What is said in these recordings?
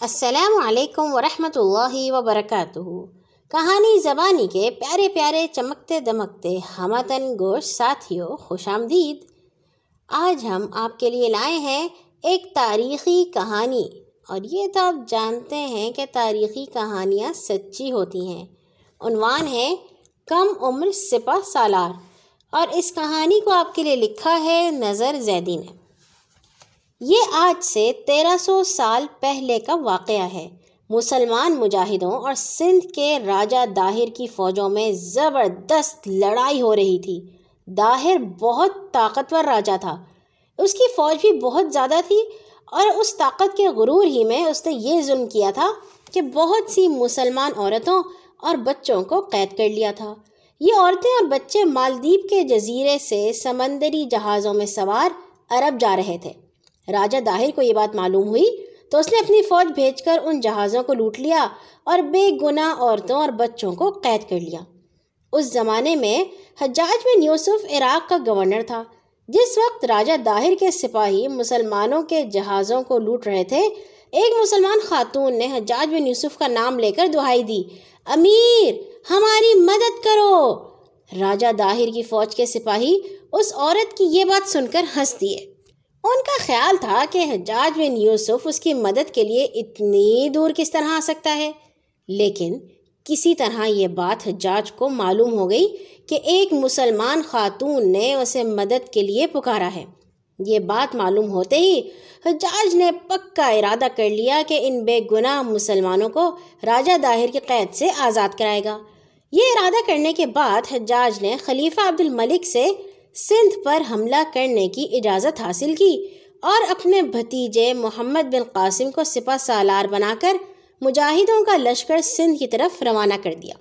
السلام علیکم ورحمۃ اللہ وبرکاتہ۔ کہانی زبانی کے پیارے پیارے چمکتے دمکتے ہمتن گوش ساتھیوں خوش آمدید۔ آج ہم آپ کے لیے لائے ہیں ایک تاریخی کہانی۔ اور یہ تو آپ جانتے ہیں کہ تاریخی کہانیاں سچی ہوتی ہیں۔ عنوان ہے، کم عمر سپہ سالار۔ اور اس کہانی کو آپ کے لیے لکھا ہے نظر زیدی نے۔ یہ آج سے تیرہ سو سال پہلے کا واقعہ ہے۔ مسلمان مجاہدوں اور سندھ کے راجہ داہر کی فوجوں میں زبردست لڑائی ہو رہی تھی۔ داہر بہت طاقتور راجہ تھا۔ اس کی فوج بھی بہت زیادہ تھی اور اس طاقت کے غرور ہی میں اس نے یہ ظلم کیا تھا کہ بہت سی مسلمان عورتوں اور بچوں کو قید کر لیا تھا۔ یہ عورتیں اور بچے مالدیپ کے جزیرے سے سمندری جہازوں میں سوار عرب جا رہے تھے۔ راجہ داہر کو یہ بات معلوم ہوئی تو اس نے اپنی فوج بھیج کر ان جہازوں کو لوٹ لیا اور بے گناہ عورتوں اور بچوں کو قید کر لیا۔ اس زمانے میں حجاج بن یوسف عراق کا گورنر تھا۔ جس وقت راجہ داہر کے سپاہی مسلمانوں کے جہازوں کو لوٹ رہے تھے، ایک مسلمان خاتون نے حجاج بن یوسف کا نام لے کر دہائی دی۔ امیر، ہماری مدد کرو۔ راجہ داہر کی فوج کے سپاہی اس عورت کی یہ بات سن کر ہنس دیے ان کا خیال تھا کہ حجاج بن یوسف اس کی مدد کے لیے اتنی دور کس طرح آ سکتا ہے۔ لیکن کسی طرح یہ بات حجاج کو معلوم ہو گئی کہ ایک مسلمان خاتون نے اسے مدد کے لیے پکارا ہے۔ یہ بات معلوم ہوتے ہی حجاج نے پکا ارادہ کر لیا کہ ان بے گناہ مسلمانوں کو راجہ داہر کی قید سے آزاد کرائے گا۔ یہ ارادہ کرنے کے بعد حجاج نے خلیفہ عبد الملک سے سندھ پر حملہ کرنے کی اجازت حاصل کی اور اپنے بھتیجے محمد بن قاسم کو سپہ سالار بنا کر مجاہدوں کا لشکر سندھ کی طرف روانہ کر دیا۔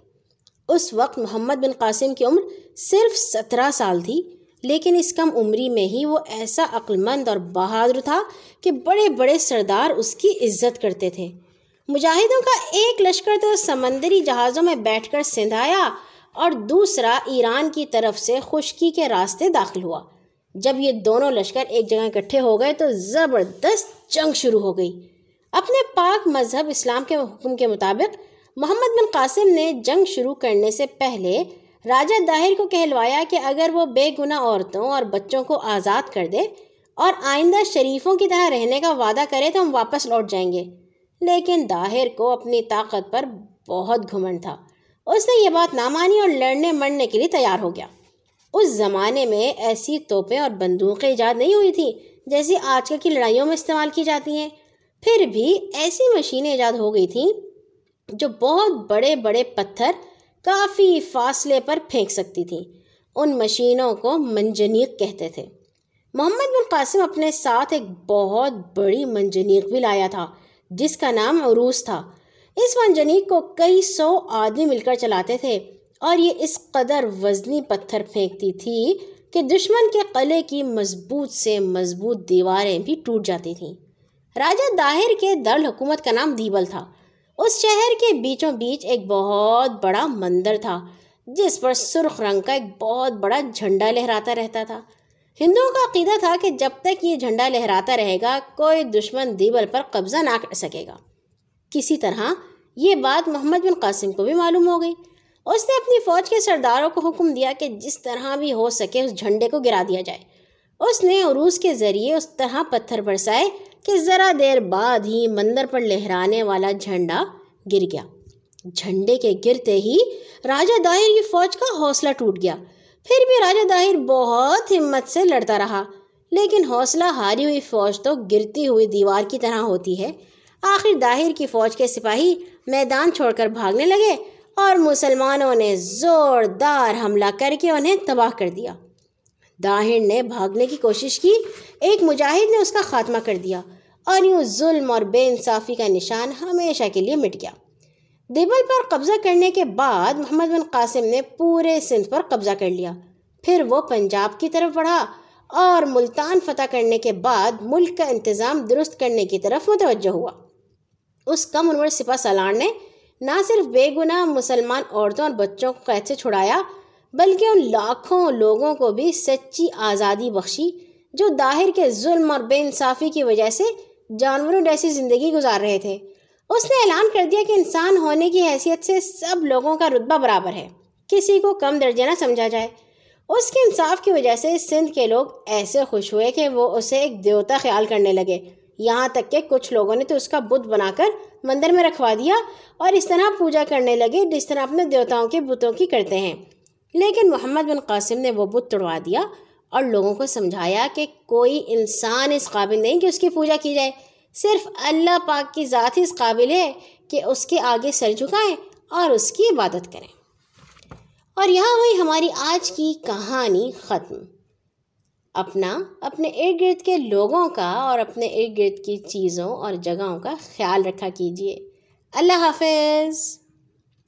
اس وقت محمد بن قاسم کی عمر صرف سترہ سال تھی، لیکن اس کم عمری میں ہی وہ ایسا عقلمند اور بہادر تھا کہ بڑے بڑے سردار اس کی عزت کرتے تھے۔ مجاہدوں کا ایک لشکر تو سمندری جہازوں میں بیٹھ کر سندھ آیا اور دوسرا ایران کی طرف سے خشکی کے راستے داخل ہوا۔ جب یہ دونوں لشکر ایک جگہ اکٹھے ہو گئے تو زبردست جنگ شروع ہو گئی۔ اپنے پاک مذہب اسلام کے حکم کے مطابق، محمد بن قاسم نے جنگ شروع کرنے سے پہلے راجہ داہر کو کہلوایا کہ اگر وہ بے گناہ عورتوں اور بچوں کو آزاد کر دے اور آئندہ شریفوں کی طرح رہنے کا وعدہ کرے تو ہم واپس لوٹ جائیں گے۔ لیکن داہر کو اپنی طاقت پر بہت گھمنڈ تھا۔ اس نے یہ بات نہ مانی اور لڑنے مرنے کے لیے تیار ہو گیا۔ اس زمانے میں ایسی توپیں اور بندوقیں ایجاد نہیں ہوئی تھیں جیسی آج کل کی لڑائیوں میں استعمال کی جاتی ہیں۔ پھر بھی ایسی مشینیں ایجاد ہو گئی تھیں جو بہت بڑے بڑے پتھر کافی فاصلے پر پھینک سکتی تھیں۔ ان مشینوں کو منجنیق کہتے تھے۔ محمد بن قاسم اپنے ساتھ ایک بہت بڑی منجنیق بھی لایا تھا، جس کا نام عروس تھا۔ اس منجنیق کو کئی سو آدمی مل کر چلاتے تھے اور یہ اس قدر وزنی پتھر پھینکتی تھی کہ دشمن کے قلعے کی مضبوط سے مضبوط دیواریں بھی ٹوٹ جاتی تھیں۔ راجہ داہر کے دارالحکومت کا نام دیبل تھا۔ اس شہر کے بیچوں بیچ ایک بہت بڑا مندر تھا، جس پر سرخ رنگ کا ایک بہت بڑا جھنڈا لہراتا رہتا تھا۔ ہندوؤں کا عقیدہ تھا کہ جب تک یہ جھنڈا لہراتا رہے گا، کوئی دشمن دیبل پر قبضہ نہ کر سکے گا۔ کسی طرح یہ بات محمد بن قاسم کو بھی معلوم ہو گئی۔ اس نے اپنی فوج کے سرداروں کو حکم دیا کہ جس طرح بھی ہو سکے اس جھنڈے کو گرا دیا جائے۔ اس نے عروس کے ذریعے اس طرح پتھر برسائے کہ ذرا دیر بعد ہی مندر پر لہرانے والا جھنڈا گر گیا۔ جھنڈے کے گرتے ہی راجہ داہر کی فوج کا حوصلہ ٹوٹ گیا۔ پھر بھی راجہ داہر بہت ہمت سے لڑتا رہا، لیکن حوصلہ ہاری ہوئی فوج تو گرتی ہوئی دیوار کی طرح ہوتی ہے۔ آخر داہر کی فوج کے سپاہی میدان چھوڑ کر بھاگنے لگے اور مسلمانوں نے زوردار حملہ کر کے انہیں تباہ کر دیا۔ داہر نے بھاگنے کی کوشش کی، ایک مجاہد نے اس کا خاتمہ کر دیا اور یوں ظلم اور بے انصافی کا نشان ہمیشہ کے لیے مٹ گیا۔ دیبل پر قبضہ کرنے کے بعد محمد بن قاسم نے پورے سندھ پر قبضہ کر لیا۔ پھر وہ پنجاب کی طرف بڑھا اور ملتان فتح کرنے کے بعد ملک کا انتظام درست کرنے کی طرف متوجہ ہوا۔ اس کم عمر سپہ سالار نے نہ صرف بے گناہ مسلمان عورتوں اور بچوں کو قید سے چھڑایا، بلکہ ان لاکھوں لوگوں کو بھی سچی آزادی بخشی، جو داہر کے ظلم اور بے انصافی کی وجہ سے جانوروں جیسی زندگی گزار رہے تھے۔ اس نے اعلان کر دیا کہ انسان ہونے کی حیثیت سے سب لوگوں کا رتبہ برابر ہے، کسی کو کم درجہ نہ سمجھا جائے۔ اس کے انصاف کی وجہ سے سندھ کے لوگ ایسے خوش ہوئے کہ وہ اسے ایک دیوتا خیال کرنے لگے۔ یہاں تک کہ کچھ لوگوں نے تو اس کا بت بنا کر مندر میں رکھوا دیا اور اس طرح پوجا کرنے لگے جس طرح اپنے دیوتاؤں کے بتوں کی کرتے ہیں۔ لیکن محمد بن قاسم نے وہ بت توڑوا دیا اور لوگوں کو سمجھایا کہ کوئی انسان اس قابل نہیں کہ اس کی پوجا کی جائے۔ صرف اللہ پاک کی ذات ہی اس قابل ہے کہ اس کے آگے سر جھکائیں اور اس کی عبادت کریں۔ اور یہاں ہوئی ہماری آج کی کہانی ختم۔ اپنا، اپنے ارد گرد کے لوگوں کا اور اپنے ارد گرد کی چیزوں اور جگہوں کا خیال رکھا کیجیے۔ اللہ حافظ۔